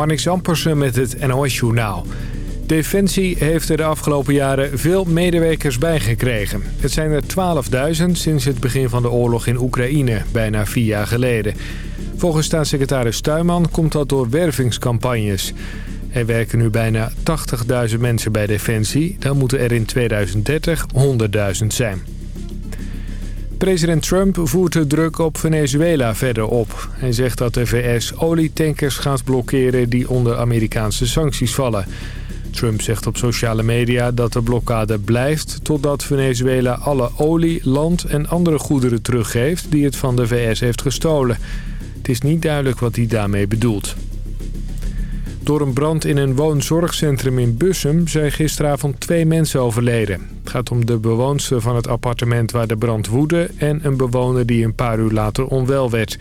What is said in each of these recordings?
Marnix Ampersen met het NOS-journaal. Defensie heeft er de afgelopen jaren veel medewerkers bijgekregen. Het zijn er 12.000 sinds het begin van de oorlog in Oekraïne, bijna vier jaar geleden. Volgens staatssecretaris Stuyman komt dat door wervingscampagnes. Er werken nu bijna 80.000 mensen bij Defensie. Dan moeten er in 2030 100.000 zijn. President Trump voert de druk op Venezuela verder op. Hij zegt dat de VS olietankers gaat blokkeren die onder Amerikaanse sancties vallen. Trump zegt op sociale media dat de blokkade blijft... totdat Venezuela alle olie, land en andere goederen teruggeeft... die het van de VS heeft gestolen. Het is niet duidelijk wat hij daarmee bedoelt. Door een brand in een woonzorgcentrum in Bussum zijn gisteravond twee mensen overleden. Het gaat om de bewoonster van het appartement waar de brand woedde... en een bewoner die een paar uur later onwel werd.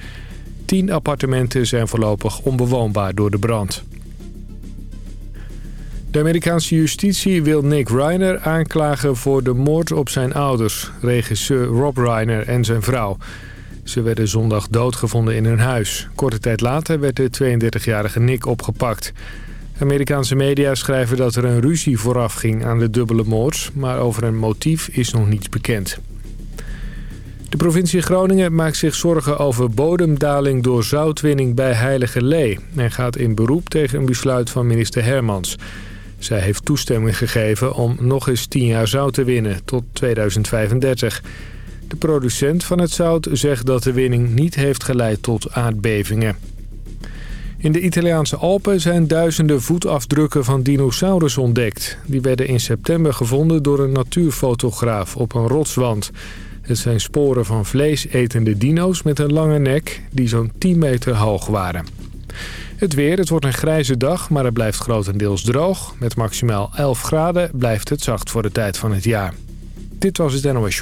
Tien appartementen zijn voorlopig onbewoonbaar door de brand. De Amerikaanse justitie wil Nick Reiner aanklagen voor de moord op zijn ouders... regisseur Rob Reiner en zijn vrouw... Ze werden zondag doodgevonden in hun huis. Korte tijd later werd de 32-jarige Nick opgepakt. Amerikaanse media schrijven dat er een ruzie vooraf ging aan de dubbele moord... maar over een motief is nog niets bekend. De provincie Groningen maakt zich zorgen over bodemdaling door zoutwinning bij Heilige Lee... en gaat in beroep tegen een besluit van minister Hermans. Zij heeft toestemming gegeven om nog eens 10 jaar zout te winnen tot 2035... De producent van het zout zegt dat de winning niet heeft geleid tot aardbevingen. In de Italiaanse Alpen zijn duizenden voetafdrukken van dinosaurus ontdekt. Die werden in september gevonden door een natuurfotograaf op een rotswand. Het zijn sporen van vleesetende dino's met een lange nek die zo'n 10 meter hoog waren. Het weer, het wordt een grijze dag, maar het blijft grotendeels droog. Met maximaal 11 graden blijft het zacht voor de tijd van het jaar. Dit was het NOS.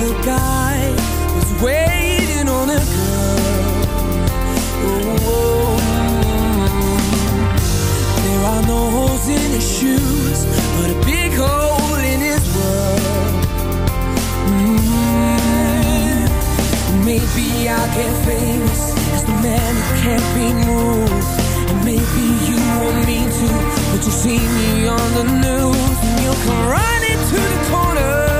the guy who's waiting on a girl. There are no holes in his shoes, but a big hole in his world. Mm. Maybe I get famous as the man who can't be moved. Maybe you to, but you see me on the news and you'll come running to the corner.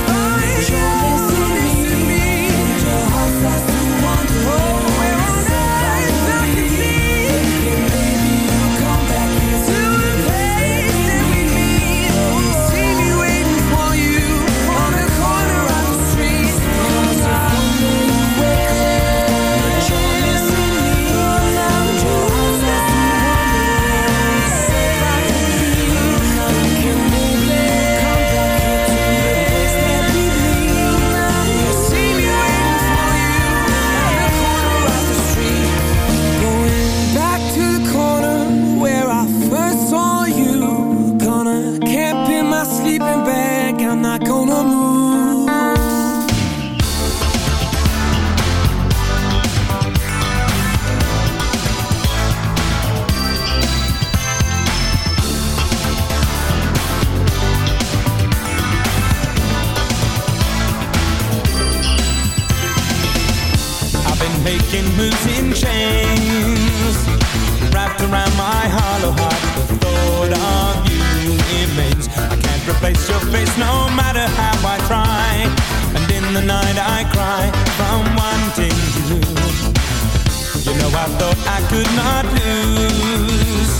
I could not lose.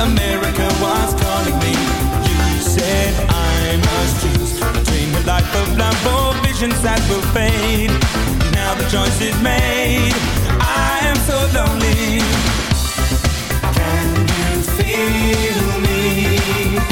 America was calling me. You said I must choose between a life of love or visions that will fade. Now the choice is made. I am so lonely. Can you feel me?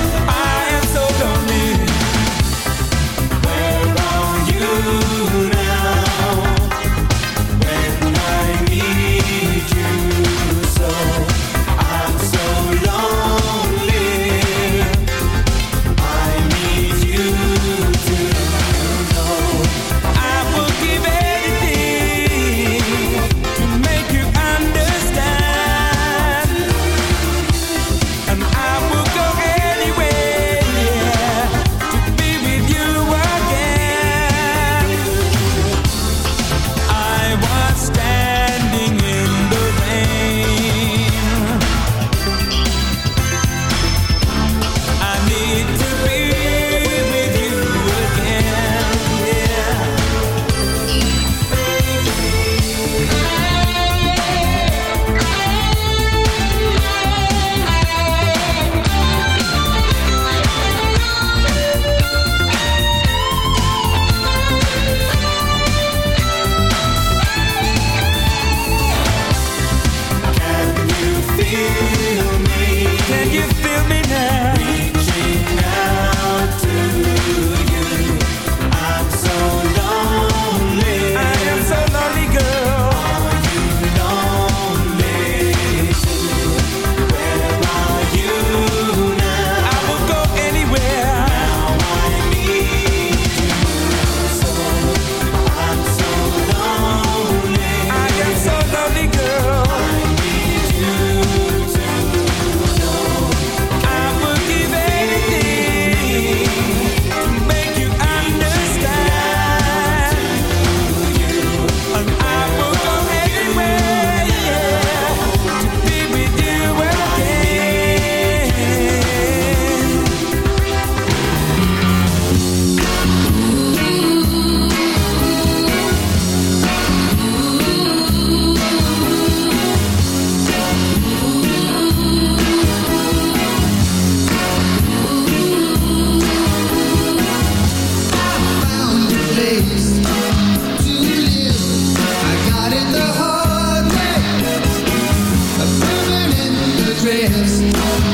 rest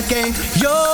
that game. You're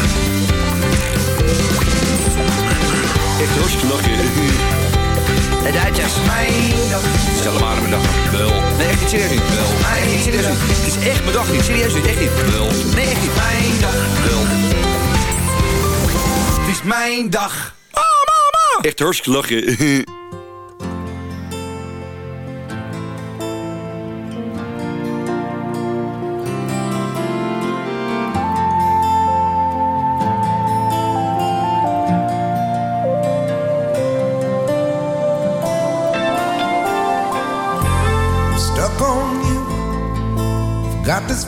Echt hartstikke lachen. De Duitsers. Mijn dag. Stel maar mijn dag. Wel. Nee, echt niet serieus niet. Wel. Nee, niet serieus niet. Het is echt mijn dag niet. Serieus niet. Echt niet. Wel. Nee, echt niet. Mijn dag. Wel. Het is mijn dag. Oh, mama. Echt hartstikke lachen.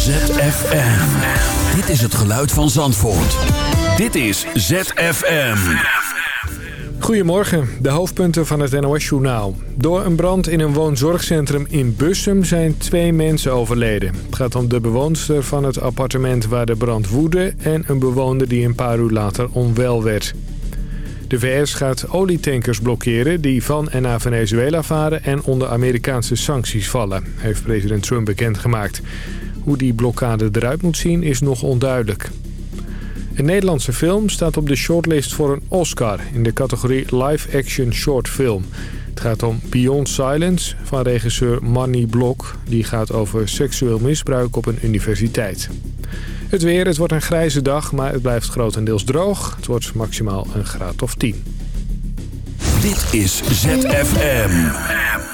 ZFM. Dit is het geluid van Zandvoort. Dit is ZFM. Goedemorgen, de hoofdpunten van het NOS-journaal. Door een brand in een woonzorgcentrum in Bussum zijn twee mensen overleden. Het gaat om de bewoonster van het appartement waar de brand woedde... en een bewoner die een paar uur later onwel werd. De VS gaat olietankers blokkeren die van en naar Venezuela varen... en onder Amerikaanse sancties vallen, heeft president Trump bekendgemaakt. Hoe die blokkade eruit moet zien is nog onduidelijk. Een Nederlandse film staat op de shortlist voor een Oscar in de categorie Live Action Short Film. Het gaat om Beyond Silence van regisseur Manny Blok. Die gaat over seksueel misbruik op een universiteit. Het weer, het wordt een grijze dag, maar het blijft grotendeels droog. Het wordt maximaal een graad of 10. Dit is ZFM.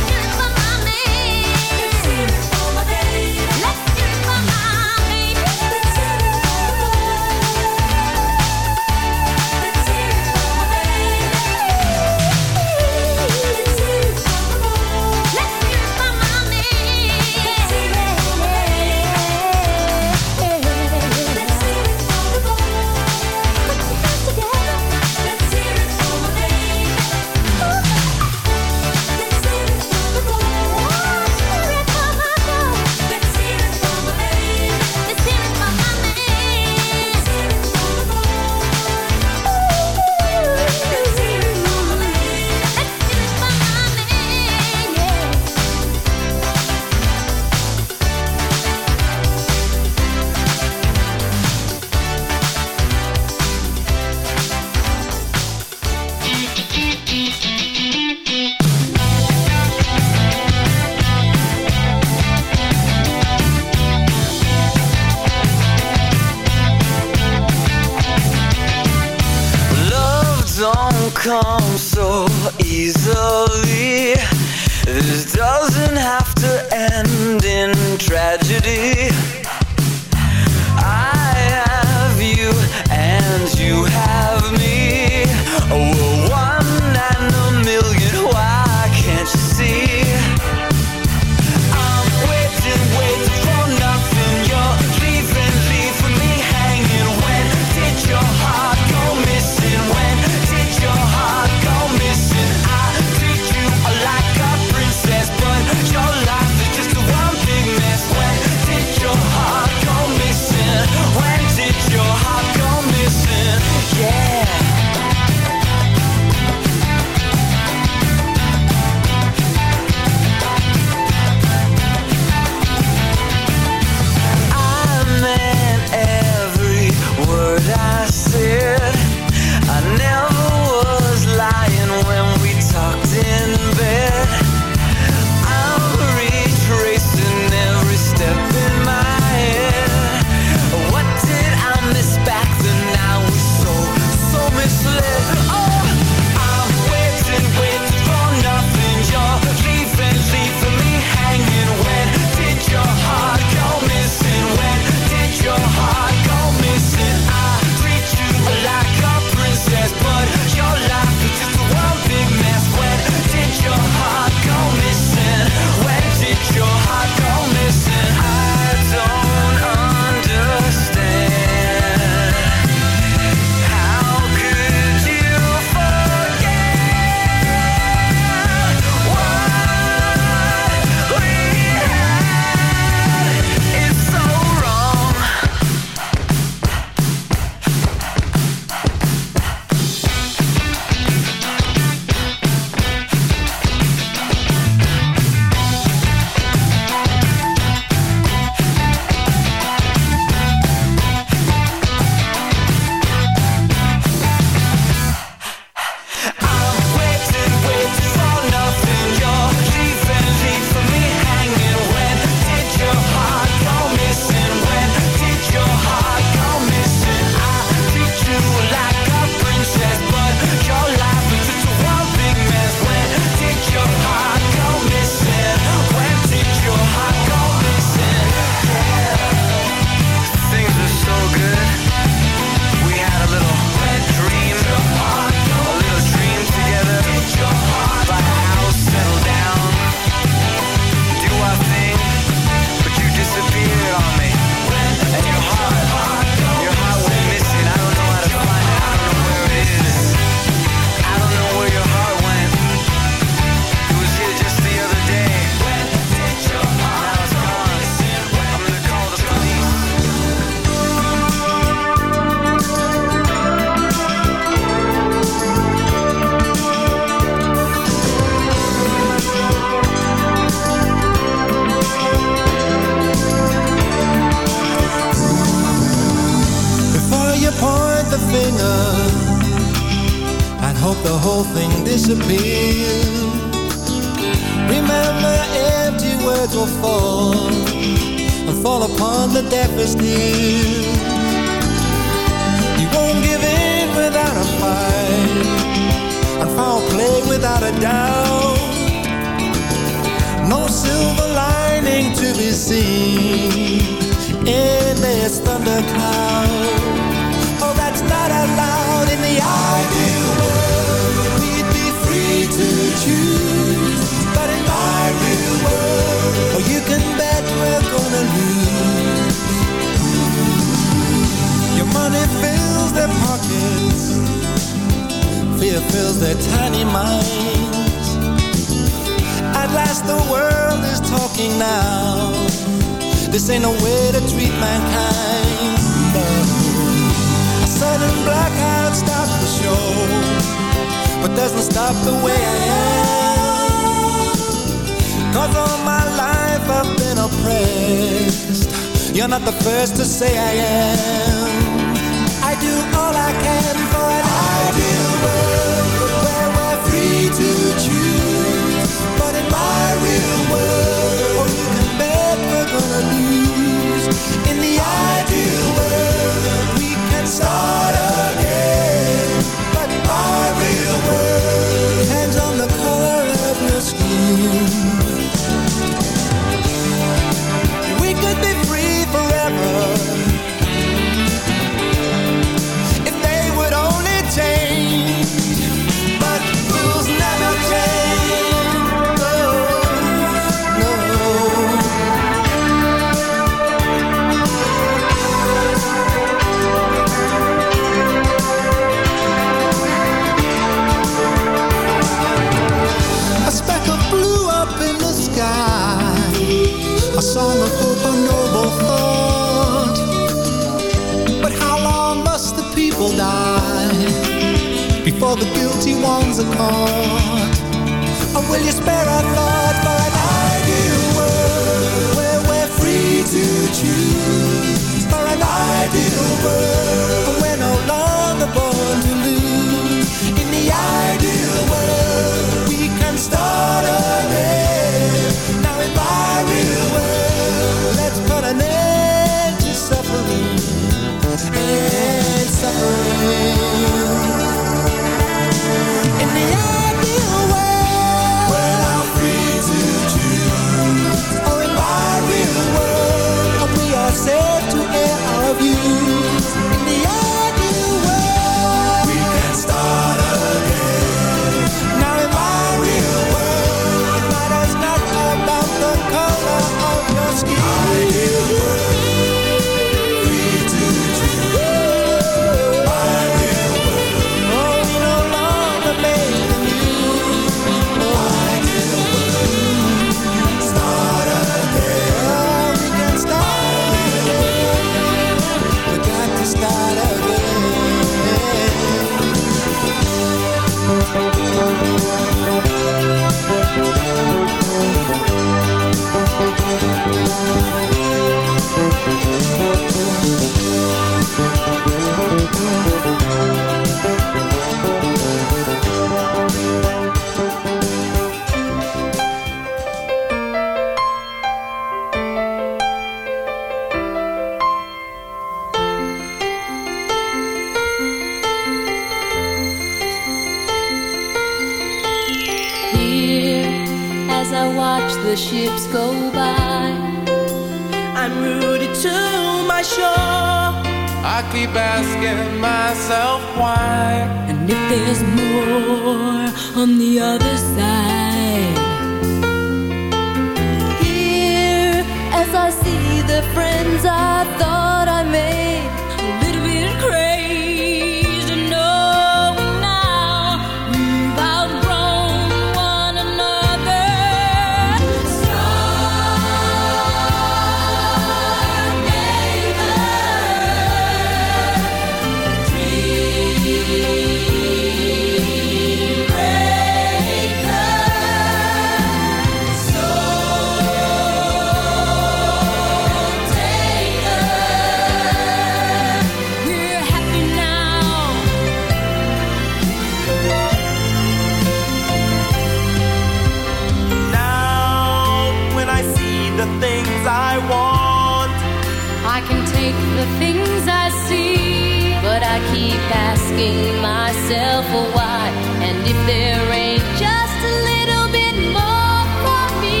the things I see. But I keep asking myself why, and if there ain't just a little bit more for me.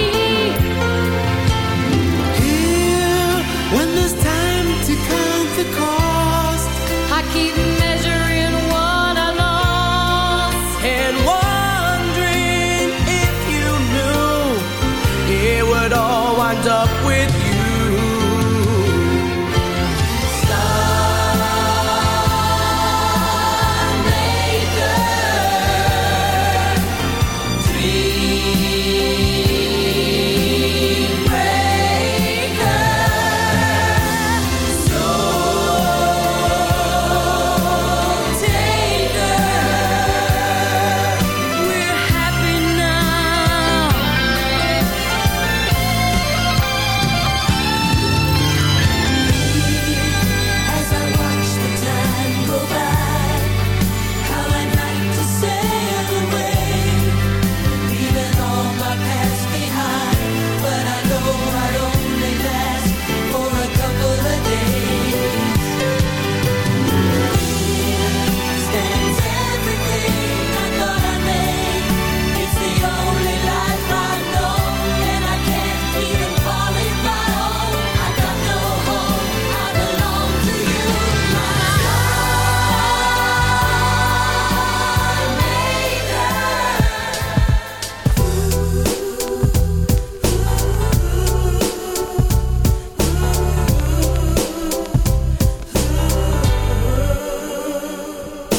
Here, when there's time to count the cost.